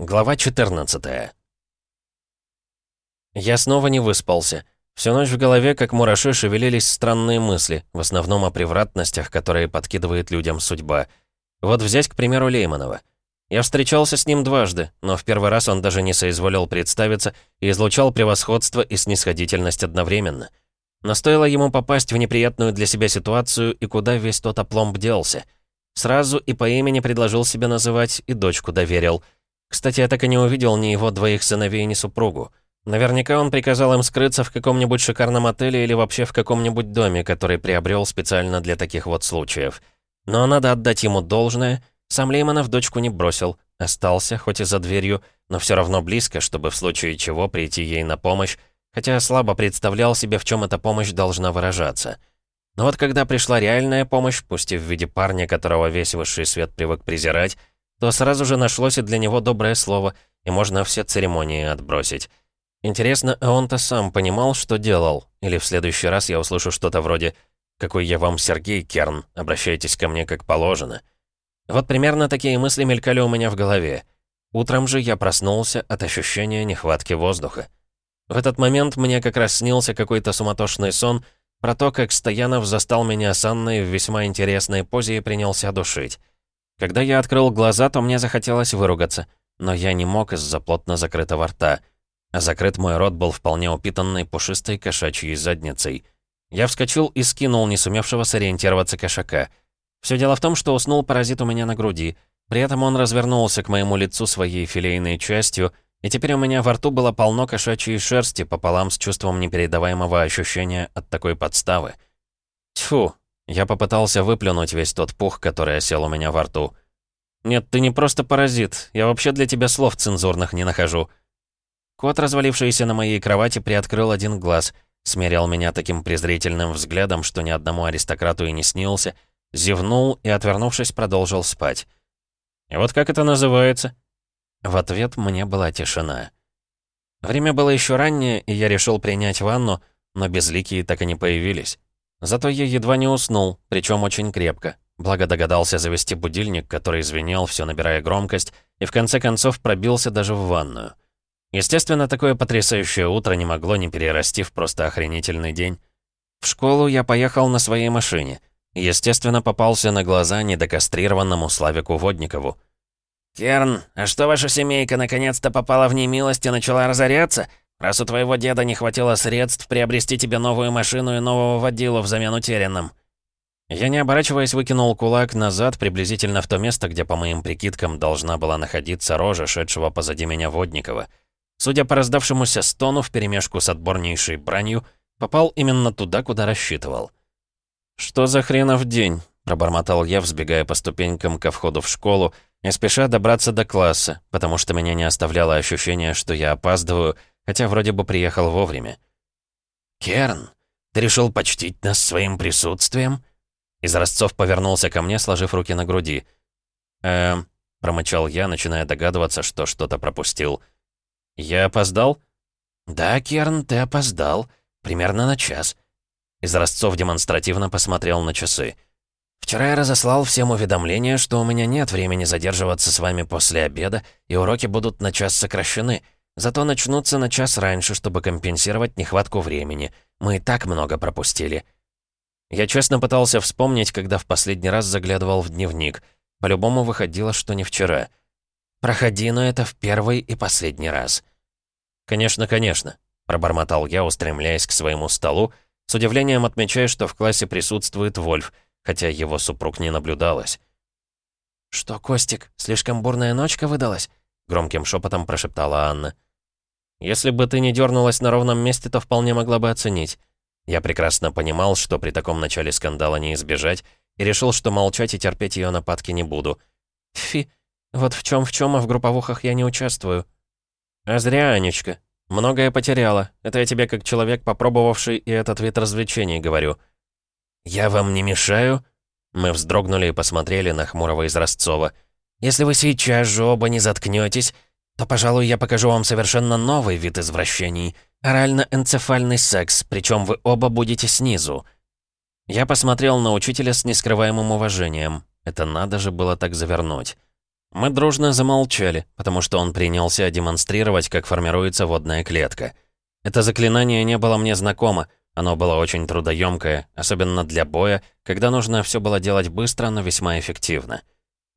Глава 14 Я снова не выспался. Всю ночь в голове, как мураши, шевелились странные мысли, в основном о превратностях, которые подкидывает людям судьба. Вот взять, к примеру, Лейманова. Я встречался с ним дважды, но в первый раз он даже не соизволил представиться и излучал превосходство и снисходительность одновременно. Но стоило ему попасть в неприятную для себя ситуацию, и куда весь тот опломб делся. Сразу и по имени предложил себя называть, и дочку доверил. Кстати, я так и не увидел ни его двоих сыновей, ни супругу. Наверняка он приказал им скрыться в каком-нибудь шикарном отеле или вообще в каком-нибудь доме, который приобрел специально для таких вот случаев. Но надо отдать ему должное — сам Лейманов дочку не бросил, остался, хоть и за дверью, но все равно близко, чтобы в случае чего прийти ей на помощь, хотя слабо представлял себе, в чем эта помощь должна выражаться. Но вот когда пришла реальная помощь, пусть и в виде парня, которого весь высший свет привык презирать, то сразу же нашлось и для него доброе слово, и можно все церемонии отбросить. Интересно, а он-то сам понимал, что делал? Или в следующий раз я услышу что-то вроде «Какой я вам Сергей Керн, обращайтесь ко мне как положено». Вот примерно такие мысли мелькали у меня в голове. Утром же я проснулся от ощущения нехватки воздуха. В этот момент мне как раз снился какой-то суматошный сон про то, как Стоянов застал меня с Анной в весьма интересной позе и принялся душить. Когда я открыл глаза, то мне захотелось выругаться, но я не мог из-за плотно закрытого рта. А закрыт мой рот был вполне упитанной пушистой кошачьей задницей. Я вскочил и скинул не сумевшего сориентироваться кошака — все дело в том, что уснул паразит у меня на груди. При этом он развернулся к моему лицу своей филейной частью, и теперь у меня во рту было полно кошачьей шерсти пополам с чувством непередаваемого ощущения от такой подставы. Тьфу, я попытался выплюнуть весь тот пух, который осел у меня во рту. «Нет, ты не просто паразит. Я вообще для тебя слов цензурных не нахожу». Кот, развалившийся на моей кровати, приоткрыл один глаз, смерил меня таким презрительным взглядом, что ни одному аристократу и не снился — Зевнул и, отвернувшись, продолжил спать. «И вот как это называется?» В ответ мне была тишина. Время было еще раннее, и я решил принять ванну, но безликие так и не появились. Зато я едва не уснул, причем очень крепко. Благо догадался завести будильник, который звенел, все набирая громкость, и в конце концов пробился даже в ванную. Естественно, такое потрясающее утро не могло не перерасти в просто охренительный день. В школу я поехал на своей машине. Естественно, попался на глаза недокастрированному Славику Водникову. «Керн, а что ваша семейка наконец-то попала в немилость и начала разоряться? Раз у твоего деда не хватило средств приобрести тебе новую машину и нового водилу взамен утерянным». Я, не оборачиваясь, выкинул кулак назад, приблизительно в то место, где, по моим прикидкам, должна была находиться рожа, шедшего позади меня Водникова. Судя по раздавшемуся стону вперемешку с отборнейшей бранью, попал именно туда, куда рассчитывал. «Что за хренов день?» — пробормотал я, взбегая по ступенькам ко входу в школу и спеша добраться до класса, потому что меня не оставляло ощущение, что я опаздываю, хотя вроде бы приехал вовремя. «Керн, ты решил почтить нас своим присутствием?» Из Ростцов повернулся ко мне, сложив руки на груди. «Эм...» — промычал я, начиная догадываться, что что-то пропустил. «Я опоздал?» «Да, Керн, ты опоздал. Примерно на час. Из Ростцов демонстративно посмотрел на часы. «Вчера я разослал всем уведомления, что у меня нет времени задерживаться с вами после обеда, и уроки будут на час сокращены. Зато начнутся на час раньше, чтобы компенсировать нехватку времени. Мы и так много пропустили». Я честно пытался вспомнить, когда в последний раз заглядывал в дневник. По-любому выходило, что не вчера. «Проходи, но это в первый и последний раз». «Конечно, конечно», — пробормотал я, устремляясь к своему столу, — с удивлением отмечаю, что в классе присутствует Вольф, хотя его супруг не наблюдалось. «Что, Костик, слишком бурная ночка выдалась?» — громким шепотом прошептала Анна. «Если бы ты не дернулась на ровном месте, то вполне могла бы оценить». Я прекрасно понимал, что при таком начале скандала не избежать, и решил, что молчать и терпеть ее нападки не буду. Фи, вот в чем в чем, а в групповухах я не участвую. А зря, Анечка. «Многое потеряла. Это я тебе как человек, попробовавший и этот вид развлечений, говорю». «Я вам не мешаю?» Мы вздрогнули и посмотрели на хмурого из Ростцова. «Если вы сейчас же оба не заткнетесь, то, пожалуй, я покажу вам совершенно новый вид извращений. Орально-энцефальный секс, причем вы оба будете снизу». Я посмотрел на учителя с нескрываемым уважением. Это надо же было так завернуть. Мы дружно замолчали, потому что он принялся демонстрировать, как формируется водная клетка. Это заклинание не было мне знакомо, оно было очень трудоемкое, особенно для боя, когда нужно все было делать быстро, но весьма эффективно.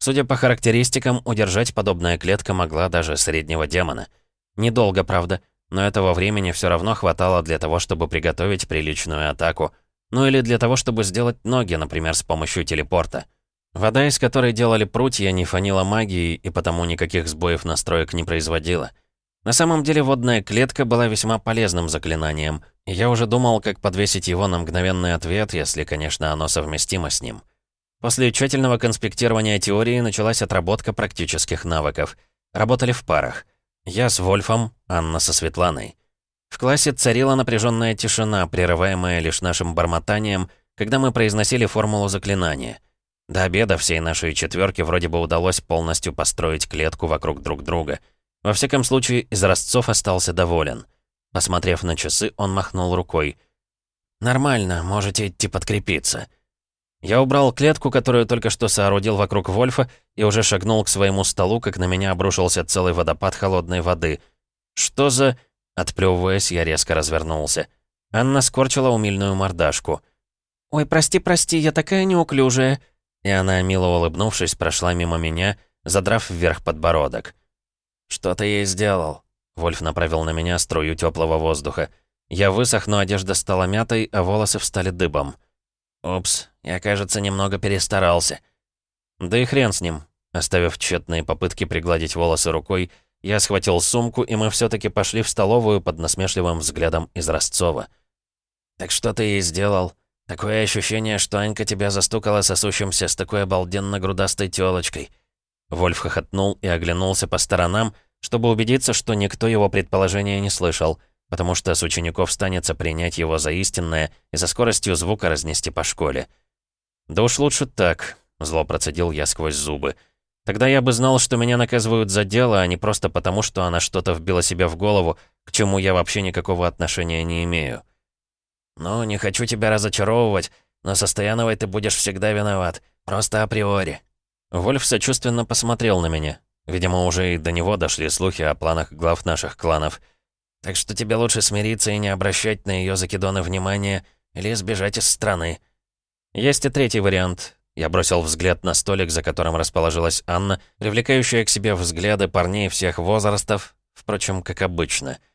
Судя по характеристикам, удержать подобная клетка могла даже среднего демона. Недолго, правда, но этого времени все равно хватало для того, чтобы приготовить приличную атаку, ну или для того, чтобы сделать ноги, например, с помощью телепорта. Вода, из которой делали прутья, не фанила магией и потому никаких сбоев настроек не производила. На самом деле водная клетка была весьма полезным заклинанием, и я уже думал, как подвесить его на мгновенный ответ, если, конечно, оно совместимо с ним. После тщательного конспектирования теории началась отработка практических навыков. Работали в парах. Я с Вольфом, Анна со Светланой. В классе царила напряженная тишина, прерываемая лишь нашим бормотанием, когда мы произносили формулу заклинания — до обеда всей нашей четверке вроде бы удалось полностью построить клетку вокруг друг друга. Во всяком случае, из Ростцов остался доволен. Посмотрев на часы, он махнул рукой. «Нормально, можете идти подкрепиться». Я убрал клетку, которую только что соорудил вокруг Вольфа, и уже шагнул к своему столу, как на меня обрушился целый водопад холодной воды. «Что за...» Отплёвываясь, я резко развернулся. Анна скорчила умильную мордашку. «Ой, прости, прости, я такая неуклюжая», и она, мило улыбнувшись, прошла мимо меня, задрав вверх подбородок. «Что ты ей сделал?» Вольф направил на меня струю теплого воздуха. Я высох, но одежда стала мятой, а волосы встали дыбом. «Упс, я, кажется, немного перестарался». «Да и хрен с ним». Оставив тщетные попытки пригладить волосы рукой, я схватил сумку, и мы все таки пошли в столовую под насмешливым взглядом из Ростцова. «Так что ты ей сделал?» Такое ощущение, что Анька тебя застукала сосущимся с такой обалденно грудастой тёлочкой». Вольф хохотнул и оглянулся по сторонам, чтобы убедиться, что никто его предположения не слышал, потому что с учеников станется принять его за истинное и со скоростью звука разнести по школе. «Да уж лучше так», — зло процедил я сквозь зубы. «Тогда я бы знал, что меня наказывают за дело, а не просто потому, что она что-то вбила себе в голову, к чему я вообще никакого отношения не имею». «Ну, не хочу тебя разочаровывать, но со Стояновой ты будешь всегда виноват. Просто априори». Вольф сочувственно посмотрел на меня. Видимо, уже и до него дошли слухи о планах глав наших кланов. Так что тебе лучше смириться и не обращать на ее закидоны внимания или сбежать из страны. Есть и третий вариант. Я бросил взгляд на столик, за которым расположилась Анна, привлекающая к себе взгляды парней всех возрастов, впрочем, как обычно —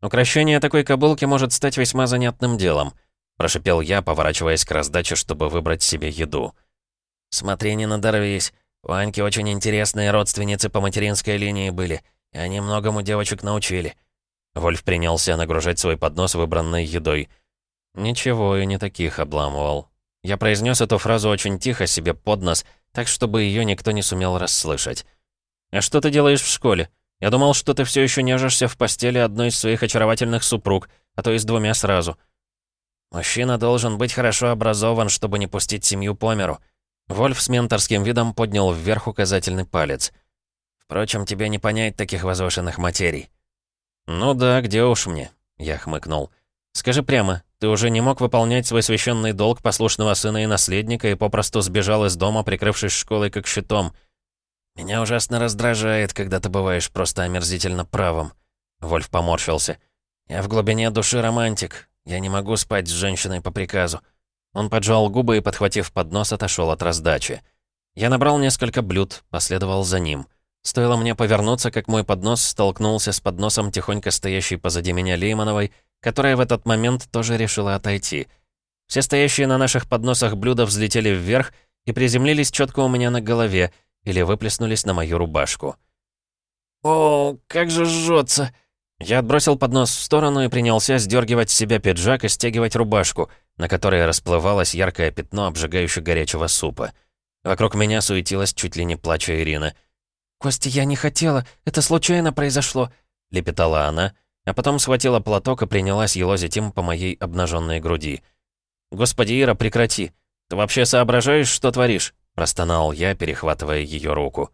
«Укращение такой кобылки может стать весьма занятным делом», прошипел я, поворачиваясь к раздаче, чтобы выбрать себе еду. «Смотри, не надорвись. У Аньки очень интересные родственницы по материнской линии были, и они многому девочек научили». Вольф принялся нагружать свой поднос выбранной едой. Ничего, и не таких обламывал. Я произнес эту фразу очень тихо себе под нос, так чтобы ее никто не сумел расслышать. «А что ты делаешь в школе?» Я думал, что ты все еще нежишься в постели одной из своих очаровательных супруг, а то и с двумя сразу. Мужчина должен быть хорошо образован, чтобы не пустить семью по миру. Вольф с менторским видом поднял вверх указательный палец. Впрочем, тебе не понять таких возвышенных материй. «Ну да, где уж мне?» — я хмыкнул. «Скажи прямо, ты уже не мог выполнять свой священный долг послушного сына и наследника и попросту сбежал из дома, прикрывшись школой как щитом?» «Меня ужасно раздражает, когда ты бываешь просто омерзительно правым». Вольф поморщился. «Я в глубине души романтик. Я не могу спать с женщиной по приказу». Он поджал губы и, подхватив поднос, отошел от раздачи. Я набрал несколько блюд, последовал за ним. Стоило мне повернуться, как мой поднос столкнулся с подносом тихонько стоящей позади меня Леймановой, которая в этот момент тоже решила отойти. Все стоящие на наших подносах блюда взлетели вверх и приземлились четко у меня на голове — или выплеснулись на мою рубашку. «О, как же жжется!» Я отбросил поднос в сторону и принялся сдергивать с себя пиджак и стягивать рубашку, на которой расплывалось яркое пятно обжигающего горячего супа. Вокруг меня суетилась чуть ли не плача Ирина. «Костя, я не хотела, это случайно произошло», — лепетала она, а потом схватила платок и принялась елозить им по моей обнаженной груди. «Господи, Ира, прекрати! Ты вообще соображаешь, что творишь?» Простонал я, перехватывая ее руку.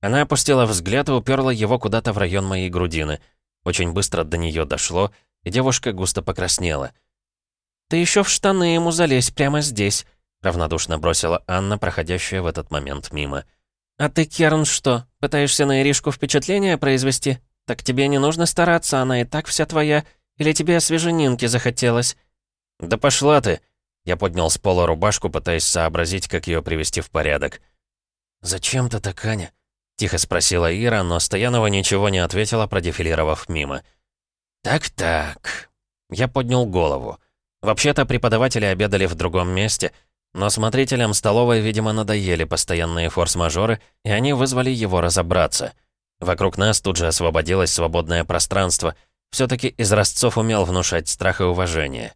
Она опустила взгляд и уперла его куда-то в район моей грудины. Очень быстро до нее дошло, и девушка густо покраснела. «Ты еще в штаны ему залезь прямо здесь», — равнодушно бросила Анна, проходящая в этот момент мимо. «А ты, Керн, что, пытаешься на Иришку впечатление произвести? Так тебе не нужно стараться, она и так вся твоя. Или тебе свеженинки захотелось?» «Да пошла ты!» Я поднял с пола рубашку, пытаясь сообразить, как ее привести в порядок. «Зачем ты так, Аня?» — тихо спросила Ира, но Стоянова ничего не ответила, продефилировав мимо. «Так-так...» Я поднял голову. Вообще-то преподаватели обедали в другом месте, но смотрителям столовой, видимо, надоели постоянные форс-мажоры, и они вызвали его разобраться. Вокруг нас тут же освободилось свободное пространство. все таки из Ростцов умел внушать страх и уважение.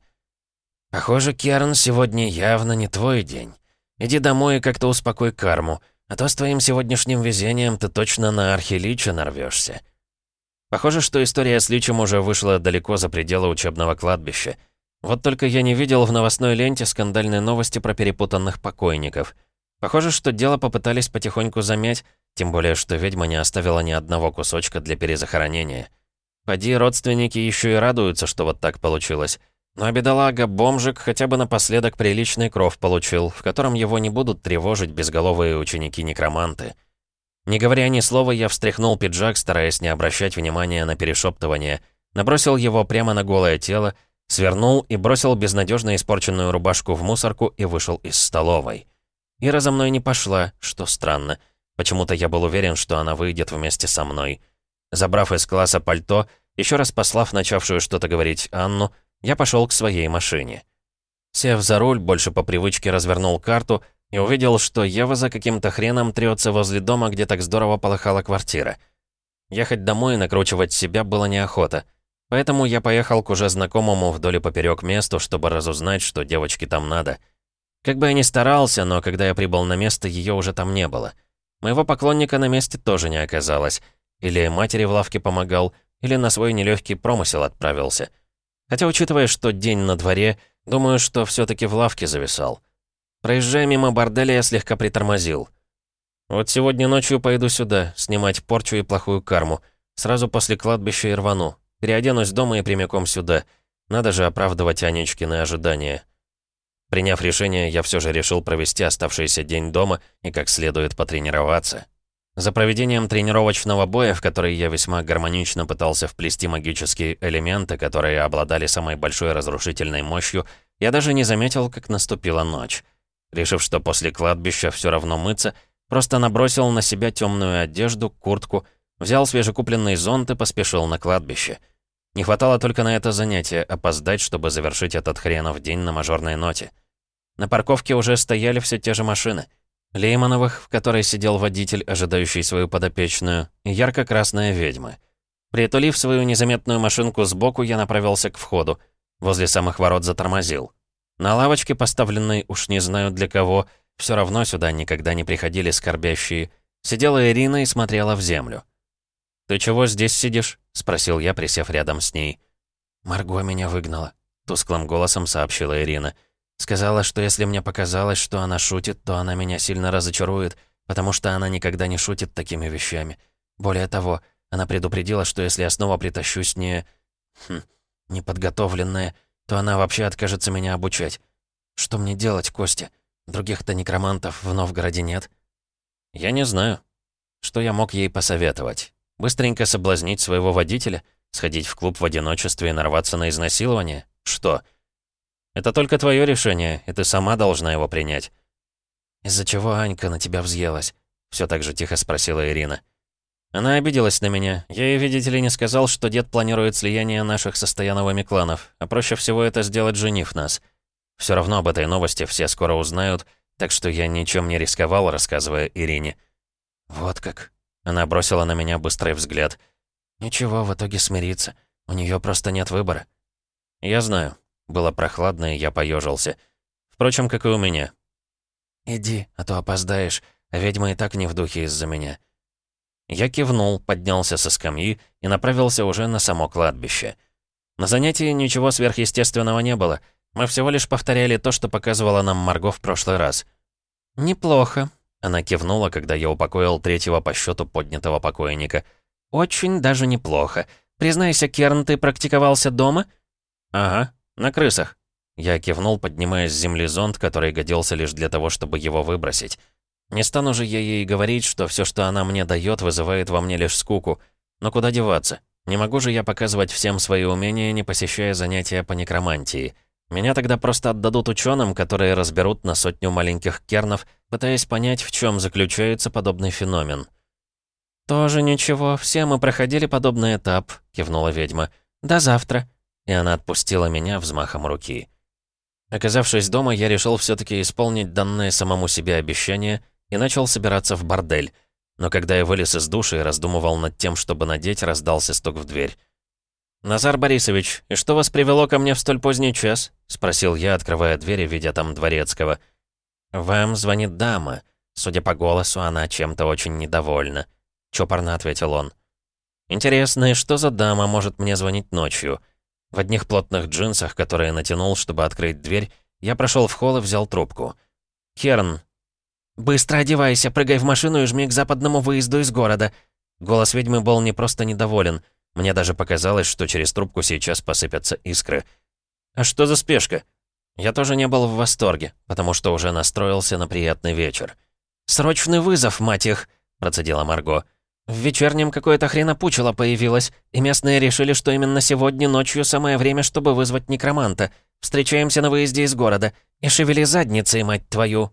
«Похоже, Керн, сегодня явно не твой день. Иди домой и как-то успокой карму, а то с твоим сегодняшним везением ты точно на архилича нарвешься. Похоже, что история с Личем уже вышла далеко за пределы учебного кладбища. Вот только я не видел в новостной ленте скандальной новости про перепутанных покойников. Похоже, что дело попытались потихоньку замять, тем более, что ведьма не оставила ни одного кусочка для перезахоронения. Поди, родственники еще и радуются, что вот так получилось. Но бедолага-бомжик хотя бы напоследок приличный кров получил, в котором его не будут тревожить безголовые ученики-некроманты. Не говоря ни слова, я встряхнул пиджак, стараясь не обращать внимания на перешептывание, набросил его прямо на голое тело, Свернул и бросил безнадежно испорченную рубашку в мусорку и вышел из столовой. Ира за мной не пошла, что странно. Почему-то я был уверен, что она выйдет вместе со мной. Забрав из класса пальто, еще раз послав начавшую что-то говорить Анну, я пошел к своей машине. Сев за руль, больше по привычке развернул карту и увидел, что Ева за каким-то хреном трется возле дома, где так здорово полыхала квартира. Ехать домой и накручивать себя было неохота. Поэтому я поехал к уже знакомому вдоль и поперек месту, чтобы разузнать, что девочке там надо. Как бы я ни старался, но когда я прибыл на место, ее уже там не было. Моего поклонника на месте тоже не оказалось. Или матери в лавке помогал, или на свой нелегкий промысел отправился. Хотя, учитывая, что день на дворе, думаю, что все таки в лавке зависал. Проезжая мимо борделя, я слегка притормозил. Вот сегодня ночью пойду сюда, снимать порчу и плохую карму. Сразу после кладбища и рвану. Переоденусь дома и прямиком сюда. Надо же оправдывать Анечкины ожидания. Приняв решение, я все же решил провести оставшийся день дома и как следует потренироваться. За проведением тренировочного боя, в который я весьма гармонично пытался вплести магические элементы, которые обладали самой большой разрушительной мощью, я даже не заметил, как наступила ночь. Решив, что после кладбища все равно мыться, просто набросил на себя темную одежду, куртку, взял свежекупленный зонт и поспешил на кладбище. Не хватало только на это занятие опоздать, чтобы завершить этот хренов день на мажорной ноте. На парковке уже стояли все те же машины. Леймановых, в которой сидел водитель, ожидающий свою подопечную, и ярко-красная ведьма. Притулив свою незаметную машинку сбоку, я направился к входу. Возле самых ворот затормозил. На лавочке, поставленной уж не знаю для кого, все равно сюда никогда не приходили скорбящие, сидела Ирина и смотрела в землю. «Ты чего здесь сидишь?» — спросил я, присев рядом с ней. «Марго меня выгнала», — тусклым голосом сообщила Ирина. «Сказала, что если мне показалось, что она шутит, то она меня сильно разочарует, потому что она никогда не шутит такими вещами. Более того, она предупредила, что если я снова притащусь не... Хм, неподготовленная, то она вообще откажется меня обучать. Что мне делать, Костя? Других-то некромантов в Новгороде нет». «Я не знаю. Что я мог ей посоветовать?» Быстренько соблазнить своего водителя? Сходить в клуб в одиночестве и нарваться на изнасилование? Что? Это только твое решение, и ты сама должна его принять. «Из-за чего Анька на тебя взъелась?» Все так же тихо спросила Ирина. Она обиделась на меня. Я ей, видите ли, не сказал, что дед планирует слияние наших со кланов, а проще всего это сделать, женив нас. Все равно об этой новости все скоро узнают, так что я ничем не рисковал, рассказывая Ирине. «Вот как», она бросила на меня быстрый взгляд. «Ничего, в итоге смириться. У нее просто нет выбора». «Я знаю». Было прохладно, и я поежился. Впрочем, как и у меня. «Иди, а то опоздаешь, а ведьма и так не в духе из-за меня». Я кивнул, поднялся со скамьи и направился уже на само кладбище. На занятии ничего сверхъестественного не было. Мы всего лишь повторяли то, что показывала нам Марго в прошлый раз. «Неплохо», она кивнула, когда я упокоил третьего по счету поднятого покойника. «Очень даже неплохо. Признайся, Керн, ты практиковался дома?» «Ага, на крысах». Я кивнул, поднимая с земли зонт, который годился лишь для того, чтобы его выбросить. Не стану же я ей говорить, что все, что она мне дает, вызывает во мне лишь скуку. Но куда деваться? Не могу же я показывать всем свои умения, не посещая занятия по некромантии. Меня тогда просто отдадут ученым, которые разберут на сотню маленьких кернов, пытаясь понять, в чем заключается подобный феномен. «Тоже ничего, все мы проходили подобный этап», — кивнула ведьма. «До завтра». И она отпустила меня взмахом руки. Оказавшись дома, я решил все таки исполнить данное самому себе обещание и начал собираться в бордель. Но когда я вылез из души и раздумывал над тем, чтобы надеть, раздался стук в дверь. «Назар Борисович, и что вас привело ко мне в столь поздний час?» — спросил я, открывая дверь видя там дворецкого. «Вам звонит дама. Судя по голосу, она чем-то очень недовольна», — чопорно ответил он. «Интересно, и что за дама может мне звонить ночью?» В одних плотных джинсах, которые натянул, чтобы открыть дверь, я прошел в холл и взял трубку. «Керн». «Быстро одевайся, прыгай в машину и жми к западному выезду из города». Голос ведьмы был не просто недоволен. Мне даже показалось, что через трубку сейчас посыпятся искры. «А что за спешка?» Я тоже не был в восторге, потому что уже настроился на приятный вечер. «Срочный вызов, мать их!» — процедила Марго. В вечернем какое-то хренопучело появилось, и местные решили, что именно сегодня ночью самое время, чтобы вызвать некроманта. Встречаемся на выезде из города. И шевели задницей, мать твою.